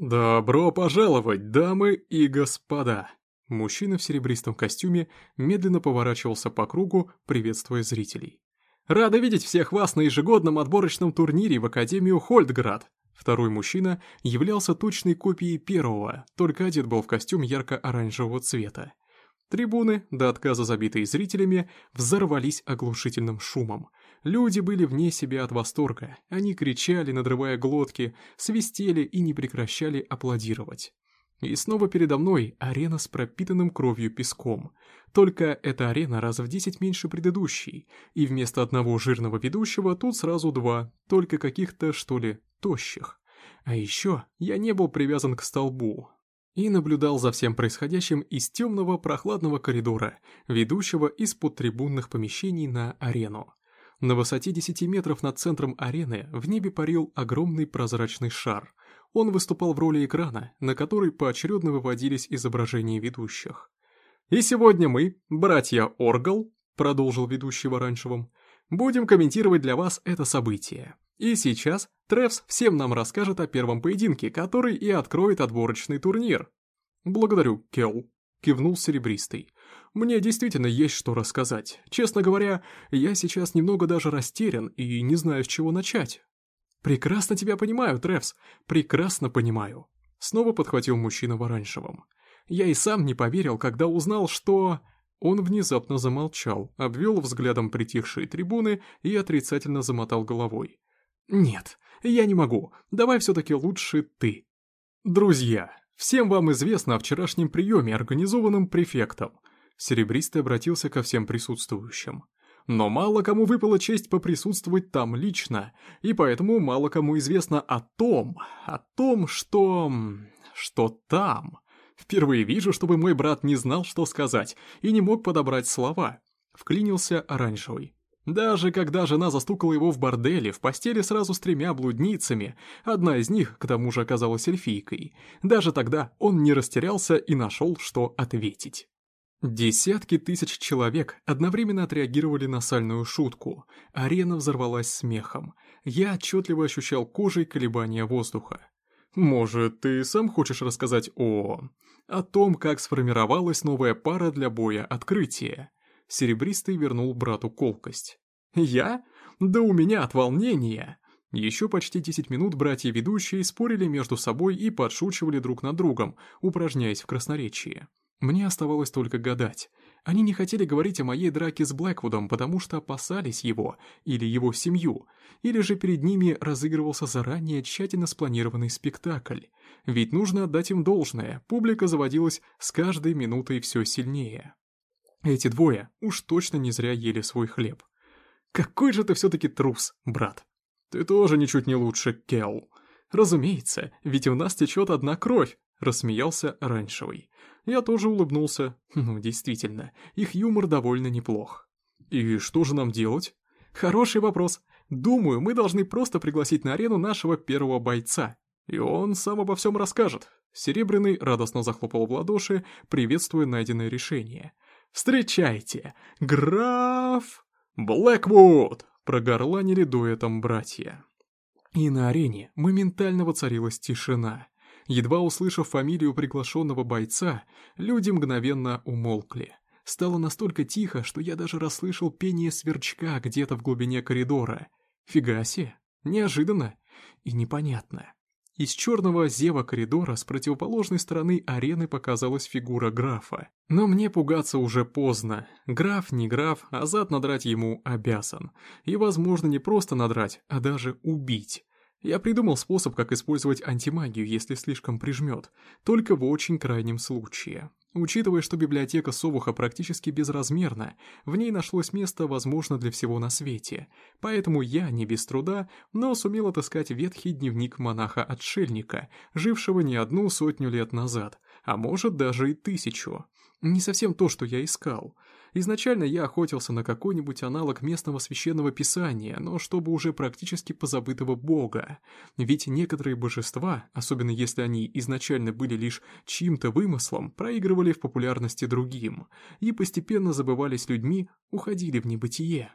«Добро пожаловать, дамы и господа!» Мужчина в серебристом костюме медленно поворачивался по кругу, приветствуя зрителей. «Рада видеть всех вас на ежегодном отборочном турнире в Академию Хольдград!» Второй мужчина являлся точной копией первого, только одет был в костюм ярко-оранжевого цвета. Трибуны, до отказа забитые зрителями, взорвались оглушительным шумом. Люди были вне себя от восторга. Они кричали, надрывая глотки, свистели и не прекращали аплодировать. И снова передо мной арена с пропитанным кровью песком. Только эта арена раз в десять меньше предыдущей, и вместо одного жирного ведущего тут сразу два, только каких-то, что ли, тощих. А еще я не был привязан к столбу, и наблюдал за всем происходящим из темного прохладного коридора, ведущего из-под трибунных помещений на арену. На высоте 10 метров над центром арены в небе парил огромный прозрачный шар. Он выступал в роли экрана, на который поочередно выводились изображения ведущих. «И сегодня мы, братья Оргал», — продолжил ведущий в «будем комментировать для вас это событие. И сейчас Тревс всем нам расскажет о первом поединке, который и откроет отборочный турнир. «Благодарю, Келл», — кивнул Серебристый. «Мне действительно есть что рассказать. Честно говоря, я сейчас немного даже растерян и не знаю, с чего начать». «Прекрасно тебя понимаю, Тревс, прекрасно понимаю», — снова подхватил мужчина в оранжевом. «Я и сам не поверил, когда узнал, что...» Он внезапно замолчал, обвел взглядом притихшие трибуны и отрицательно замотал головой. «Нет, я не могу. Давай все-таки лучше ты». «Друзья, всем вам известно о вчерашнем приеме, организованном префектом». Серебристый обратился ко всем присутствующим. Но мало кому выпала честь поприсутствовать там лично, и поэтому мало кому известно о том, о том, что... что там. Впервые вижу, чтобы мой брат не знал, что сказать, и не мог подобрать слова. Вклинился оранжевый. Даже когда жена застукала его в борделе, в постели сразу с тремя блудницами, одна из них, к тому же, оказалась эльфийкой, даже тогда он не растерялся и нашел, что ответить. Десятки тысяч человек одновременно отреагировали на сальную шутку. Арена взорвалась смехом. Я отчетливо ощущал кожей колебания воздуха. «Может, ты сам хочешь рассказать о... о том, как сформировалась новая пара для боя открытия?» Серебристый вернул брату колкость. «Я? Да у меня от волнения!» Еще почти 10 минут братья-ведущие спорили между собой и подшучивали друг над другом, упражняясь в красноречии. Мне оставалось только гадать. Они не хотели говорить о моей драке с Блэквудом, потому что опасались его, или его семью, или же перед ними разыгрывался заранее тщательно спланированный спектакль. Ведь нужно отдать им должное, публика заводилась с каждой минутой все сильнее. Эти двое уж точно не зря ели свой хлеб. Какой же ты все-таки трус, брат. Ты тоже ничуть не лучше, Келл. Разумеется, ведь у нас течет одна кровь, рассмеялся Оранжевый. Я тоже улыбнулся. Ну, действительно, их юмор довольно неплох. И что же нам делать? Хороший вопрос. Думаю, мы должны просто пригласить на арену нашего первого бойца. И он сам обо всем расскажет. Серебряный радостно захлопал в ладоши, приветствуя найденное решение. Встречайте, граф Блэквуд!» Прогорланили дуэтом братья. И на арене моментально воцарилась тишина. Едва услышав фамилию приглашенного бойца, люди мгновенно умолкли. Стало настолько тихо, что я даже расслышал пение сверчка где-то в глубине коридора. Фига себе, неожиданно и непонятно. Из черного зева коридора с противоположной стороны арены показалась фигура графа. Но мне пугаться уже поздно. Граф не граф, а зад надрать ему обязан. И, возможно, не просто надрать, а даже убить. Я придумал способ, как использовать антимагию, если слишком прижмет, только в очень крайнем случае. Учитывая, что библиотека Совуха практически безразмерна, в ней нашлось место, возможно, для всего на свете. Поэтому я, не без труда, но сумел отыскать ветхий дневник монаха-отшельника, жившего не одну сотню лет назад, а может даже и тысячу. Не совсем то, что я искал. Изначально я охотился на какой-нибудь аналог местного священного писания, но чтобы уже практически позабытого бога. Ведь некоторые божества, особенно если они изначально были лишь чьим-то вымыслом, проигрывали в популярности другим, и постепенно забывались людьми, уходили в небытие.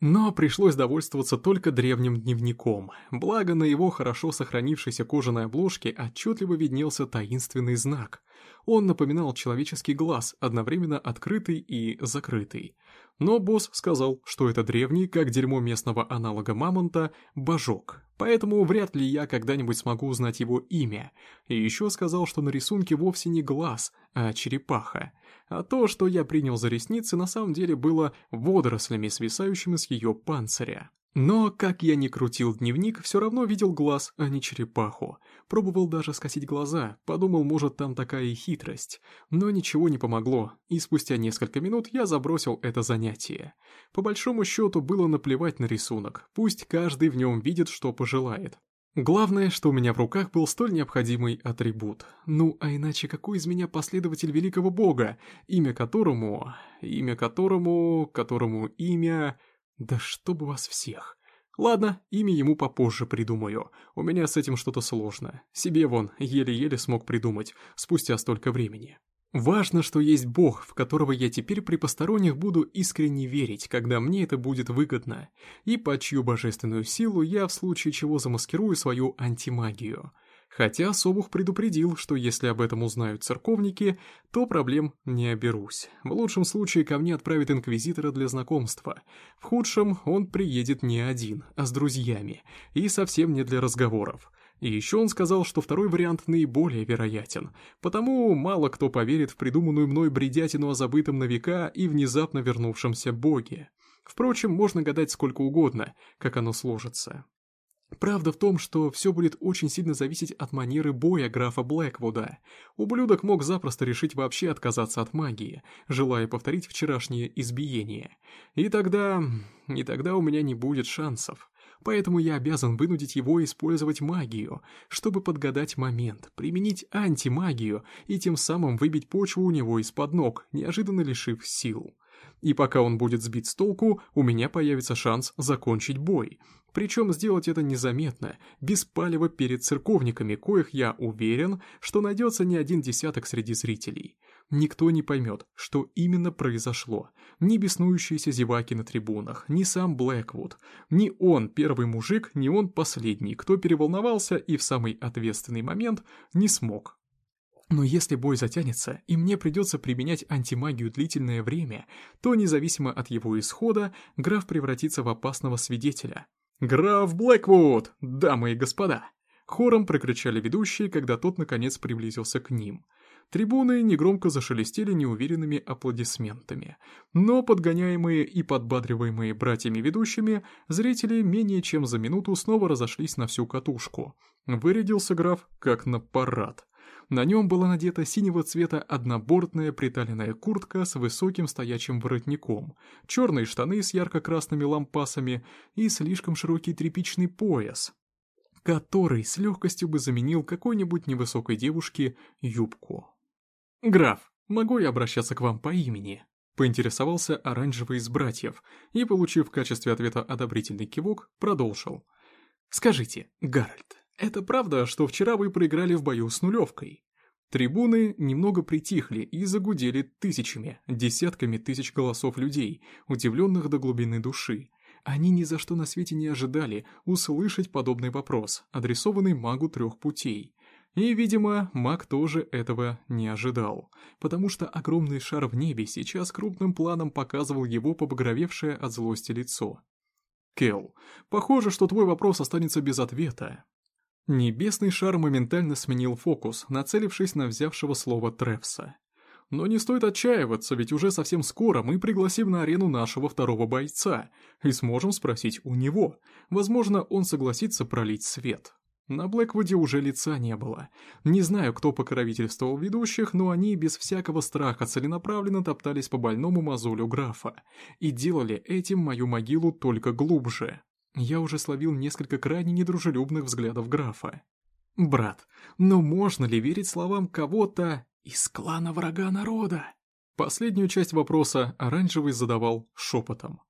Но пришлось довольствоваться только древним дневником, благо на его хорошо сохранившейся кожаной обложке отчетливо виднелся таинственный знак. Он напоминал человеческий глаз, одновременно открытый и закрытый. Но босс сказал, что это древний, как дерьмо местного аналога мамонта, божок, поэтому вряд ли я когда-нибудь смогу узнать его имя. И еще сказал, что на рисунке вовсе не глаз, а черепаха. А то, что я принял за ресницы, на самом деле было водорослями, свисающими с ее панциря. Но, как я ни крутил дневник, все равно видел глаз, а не черепаху. Пробовал даже скосить глаза, подумал, может, там такая и хитрость. Но ничего не помогло, и спустя несколько минут я забросил это занятие. По большому счету было наплевать на рисунок, пусть каждый в нем видит, что пожелает. Главное, что у меня в руках был столь необходимый атрибут. Ну, а иначе какой из меня последователь великого бога, имя которому... имя которому... которому имя... Да чтобы вас всех. Ладно, имя ему попозже придумаю. У меня с этим что-то сложно. Себе вон, еле-еле смог придумать, спустя столько времени. Важно, что есть Бог, в которого я теперь при посторонних буду искренне верить, когда мне это будет выгодно, и по чью божественную силу я в случае чего замаскирую свою антимагию. Хотя Собух предупредил, что если об этом узнают церковники, то проблем не оберусь. В лучшем случае ко мне отправят инквизитора для знакомства. В худшем он приедет не один, а с друзьями, и совсем не для разговоров. И еще он сказал, что второй вариант наиболее вероятен, потому мало кто поверит в придуманную мной бредятину о забытом на века и внезапно вернувшемся боге. Впрочем, можно гадать сколько угодно, как оно сложится. Правда в том, что все будет очень сильно зависеть от манеры боя графа Блэквуда. Ублюдок мог запросто решить вообще отказаться от магии, желая повторить вчерашнее избиение. И тогда... и тогда у меня не будет шансов. Поэтому я обязан вынудить его использовать магию, чтобы подгадать момент, применить антимагию и тем самым выбить почву у него из-под ног, неожиданно лишив сил. И пока он будет сбит с толку, у меня появится шанс закончить бой. Причем сделать это незаметно, без палева перед церковниками, коих я уверен, что найдется не один десяток среди зрителей. Никто не поймет, что именно произошло. Ни беснующиеся зеваки на трибунах, ни сам Блэквуд. Ни он первый мужик, ни он последний, кто переволновался и в самый ответственный момент не смог но если бой затянется, и мне придется применять антимагию длительное время, то независимо от его исхода, граф превратится в опасного свидетеля. «Граф Блэквуд, дамы и господа!» Хором прокричали ведущие, когда тот наконец приблизился к ним. Трибуны негромко зашелестели неуверенными аплодисментами. Но подгоняемые и подбадриваемые братьями-ведущими, зрители менее чем за минуту снова разошлись на всю катушку. Вырядился граф как на парад. На нем была надета синего цвета однобортная приталенная куртка с высоким стоячим воротником, черные штаны с ярко-красными лампасами и слишком широкий тряпичный пояс, который с легкостью бы заменил какой-нибудь невысокой девушке юбку. «Граф, могу я обращаться к вам по имени?» Поинтересовался оранжевый из братьев и, получив в качестве ответа одобрительный кивок, продолжил. «Скажите, Гарольд, это правда, что вчера вы проиграли в бою с нулевкой? Трибуны немного притихли и загудели тысячами, десятками тысяч голосов людей, удивленных до глубины души. Они ни за что на свете не ожидали услышать подобный вопрос, адресованный магу трех путей. И, видимо, маг тоже этого не ожидал, потому что огромный шар в небе сейчас крупным планом показывал его побагровевшее от злости лицо. «Келл, похоже, что твой вопрос останется без ответа. Небесный шар моментально сменил фокус, нацелившись на взявшего слово Тревса. Но не стоит отчаиваться, ведь уже совсем скоро мы пригласим на арену нашего второго бойца и сможем спросить у него. Возможно, он согласится пролить свет. На Блэквуде уже лица не было. Не знаю, кто покровительствовал ведущих, но они без всякого страха целенаправленно топтались по больному мозолю графа и делали этим мою могилу только глубже. Я уже словил несколько крайне недружелюбных взглядов графа. «Брат, но можно ли верить словам кого-то из клана врага народа?» Последнюю часть вопроса Оранжевый задавал шепотом.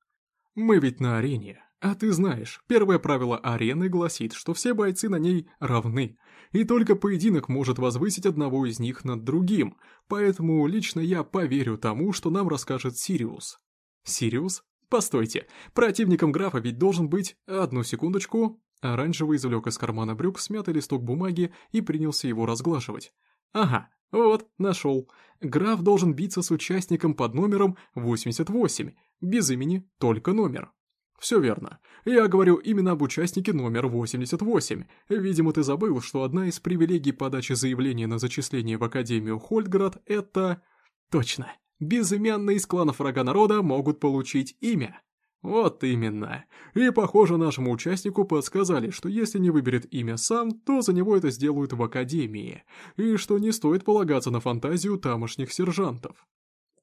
«Мы ведь на арене, а ты знаешь, первое правило арены гласит, что все бойцы на ней равны, и только поединок может возвысить одного из них над другим, поэтому лично я поверю тому, что нам расскажет Сириус». «Сириус? Постойте, противником графа ведь должен быть... Одну секундочку. Оранжевый извлек из кармана брюк смятый листок бумаги и принялся его разглаживать. Ага, вот, нашел. Граф должен биться с участником под номером 88, без имени, только номер. Все верно. Я говорю именно об участнике номер 88. Видимо, ты забыл, что одна из привилегий подачи заявления на зачисление в Академию Хольдград — это... Точно. Безымянные из кланов врага народа могут получить имя. Вот именно. И, похоже, нашему участнику подсказали, что если не выберет имя сам, то за него это сделают в Академии, и что не стоит полагаться на фантазию тамошних сержантов.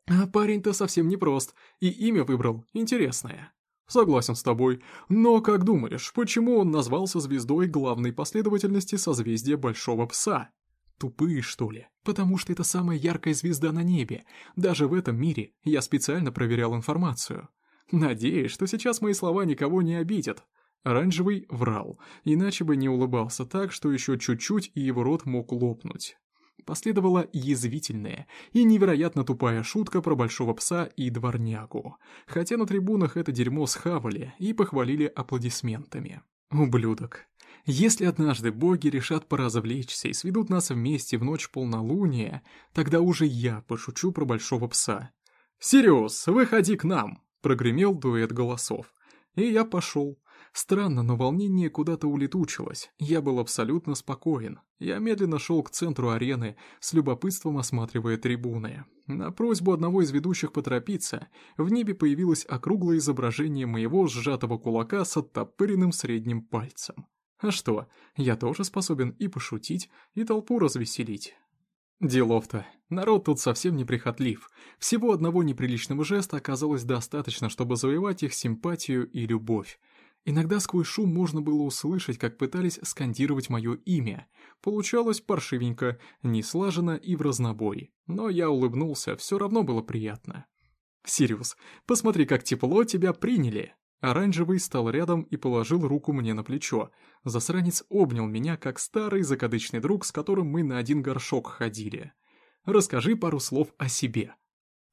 А парень-то совсем непрост, и имя выбрал интересное. Согласен с тобой, но как думаешь, почему он назвался звездой главной последовательности созвездия Большого Пса? Тупые, что ли? Потому что это самая яркая звезда на небе. Даже в этом мире я специально проверял информацию. Надеюсь, что сейчас мои слова никого не обидят. Оранжевый врал, иначе бы не улыбался так, что еще чуть-чуть и его рот мог лопнуть. Последовала язвительная и невероятно тупая шутка про большого пса и дворнягу, хотя на трибунах это дерьмо схавали и похвалили аплодисментами. Ублюдок. Если однажды боги решат поразвлечься и сведут нас вместе в ночь полнолуния, тогда уже я пошучу про большого пса. «Сириус, выходи к нам!» Прогремел дуэт голосов. И я пошел. Странно, но волнение куда-то улетучилось. Я был абсолютно спокоен. Я медленно шел к центру арены, с любопытством осматривая трибуны. На просьбу одного из ведущих поторопиться, в небе появилось округлое изображение моего сжатого кулака с оттопыренным средним пальцем. А что, я тоже способен и пошутить, и толпу развеселить. Делов-то. Народ тут совсем неприхотлив. Всего одного неприличного жеста оказалось достаточно, чтобы завоевать их симпатию и любовь. Иногда сквозь шум можно было услышать, как пытались скандировать мое имя. Получалось паршивенько, неслаженно и в разнобой. Но я улыбнулся, все равно было приятно. «Сириус, посмотри, как тепло тебя приняли!» Оранжевый стал рядом и положил руку мне на плечо. Засранец обнял меня, как старый закадычный друг, с которым мы на один горшок ходили. «Расскажи пару слов о себе».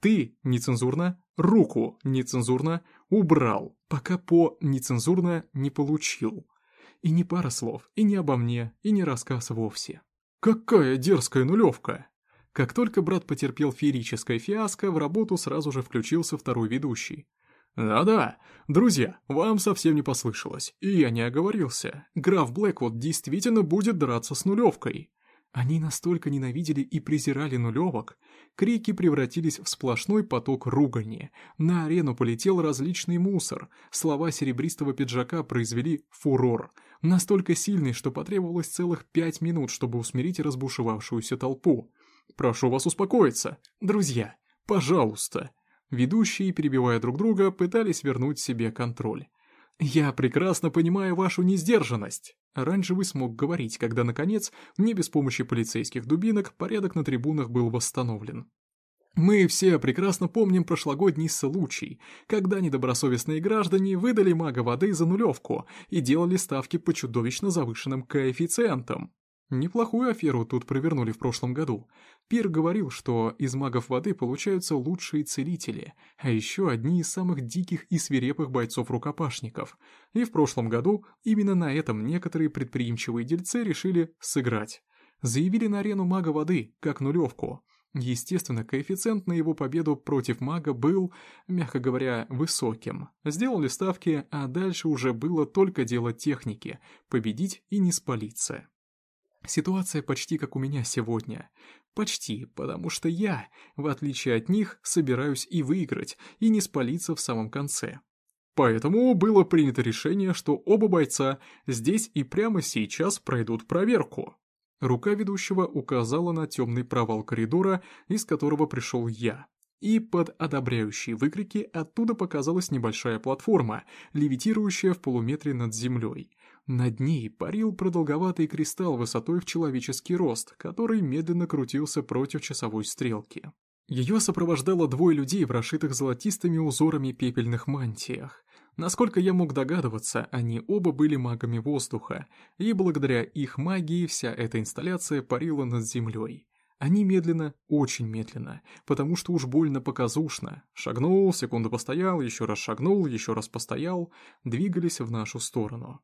Ты, нецензурно, руку, нецензурно, убрал, пока по нецензурно не получил. И не пара слов, и не обо мне, и не рассказ вовсе. Какая дерзкая нулевка! Как только брат потерпел феерическое фиаско, в работу сразу же включился второй ведущий. Да-да, друзья, вам совсем не послышалось, и я не оговорился. Граф Блэквуд действительно будет драться с нулевкой. Они настолько ненавидели и презирали нулевок, крики превратились в сплошной поток ругани. На арену полетел различный мусор, слова серебристого пиджака произвели фурор, настолько сильный, что потребовалось целых пять минут, чтобы усмирить разбушевавшуюся толпу. Прошу вас успокоиться, друзья, пожалуйста. Ведущие, перебивая друг друга, пытались вернуть себе контроль. «Я прекрасно понимаю вашу несдержанность!» Оранжевый смог говорить, когда, наконец, не без помощи полицейских дубинок, порядок на трибунах был восстановлен. Мы все прекрасно помним прошлогодний случай, когда недобросовестные граждане выдали мага воды за нулевку и делали ставки по чудовищно завышенным коэффициентам. Неплохую аферу тут провернули в прошлом году. Пир говорил, что из магов воды получаются лучшие целители, а еще одни из самых диких и свирепых бойцов-рукопашников. И в прошлом году именно на этом некоторые предприимчивые дельцы решили сыграть. Заявили на арену мага воды, как нулевку. Естественно, коэффициент на его победу против мага был, мягко говоря, высоким. Сделали ставки, а дальше уже было только дело техники – победить и не спалиться. Ситуация почти как у меня сегодня. Почти, потому что я, в отличие от них, собираюсь и выиграть, и не спалиться в самом конце. Поэтому было принято решение, что оба бойца здесь и прямо сейчас пройдут проверку. Рука ведущего указала на темный провал коридора, из которого пришел я. И под одобряющие выкрики оттуда показалась небольшая платформа, левитирующая в полуметре над землей – над ней парил продолговатый кристалл высотой в человеческий рост, который медленно крутился против часовой стрелки. Ее сопровождало двое людей в расшитых золотистыми узорами пепельных мантиях. Насколько я мог догадываться, они оба были магами воздуха, и благодаря их магии вся эта инсталляция парила над землей. Они медленно, очень медленно, потому что уж больно показушно. Шагнул, секунду постоял, еще раз шагнул, еще раз постоял, двигались в нашу сторону.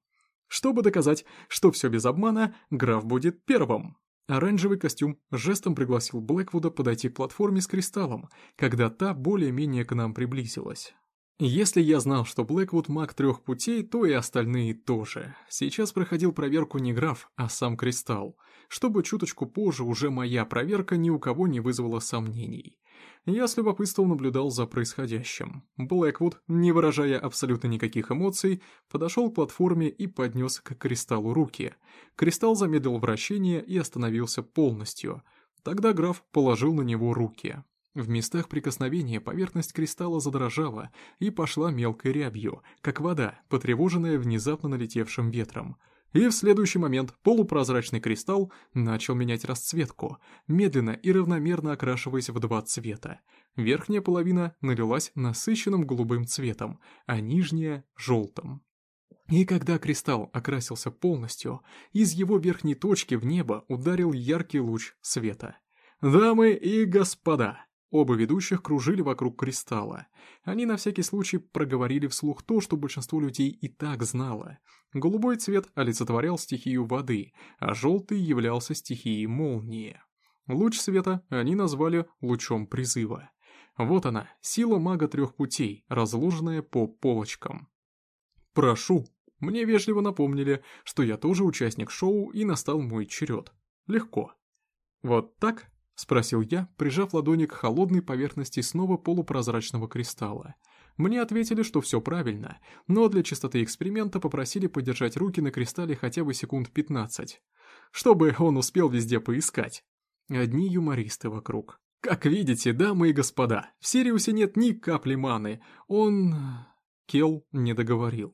Чтобы доказать, что все без обмана, граф будет первым. Оранжевый костюм жестом пригласил Блэквуда подойти к платформе с кристаллом, когда та более-менее к нам приблизилась. Если я знал, что Блэквуд маг трех путей, то и остальные тоже. Сейчас проходил проверку не граф, а сам кристалл, чтобы чуточку позже уже моя проверка ни у кого не вызвала сомнений. Я с любопытством наблюдал за происходящим. Блэквуд, не выражая абсолютно никаких эмоций, подошел к платформе и поднес к кристаллу руки. Кристалл замедлил вращение и остановился полностью. Тогда граф положил на него руки. В местах прикосновения поверхность кристалла задрожала и пошла мелкой рябью, как вода, потревоженная внезапно налетевшим ветром. И в следующий момент полупрозрачный кристалл начал менять расцветку, медленно и равномерно окрашиваясь в два цвета. Верхняя половина налилась насыщенным голубым цветом, а нижняя — желтым. И когда кристалл окрасился полностью, из его верхней точки в небо ударил яркий луч света. «Дамы и господа!» Оба ведущих кружили вокруг кристалла. Они на всякий случай проговорили вслух то, что большинство людей и так знало. Голубой цвет олицетворял стихию воды, а желтый являлся стихией молнии. Луч света они назвали лучом призыва. Вот она, сила мага трех путей, разложенная по полочкам. «Прошу». Мне вежливо напомнили, что я тоже участник шоу и настал мой черед. Легко. Вот так — спросил я, прижав ладони к холодной поверхности снова полупрозрачного кристалла. Мне ответили, что все правильно, но для чистоты эксперимента попросили подержать руки на кристалле хотя бы секунд 15, чтобы он успел везде поискать. Одни юмористы вокруг. Как видите, дамы и господа, в Сириусе нет ни капли маны. Он... Кел не договорил.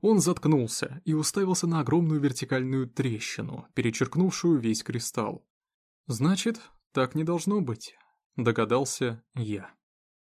Он заткнулся и уставился на огромную вертикальную трещину, перечеркнувшую весь кристалл. Значит, так не должно быть, догадался я.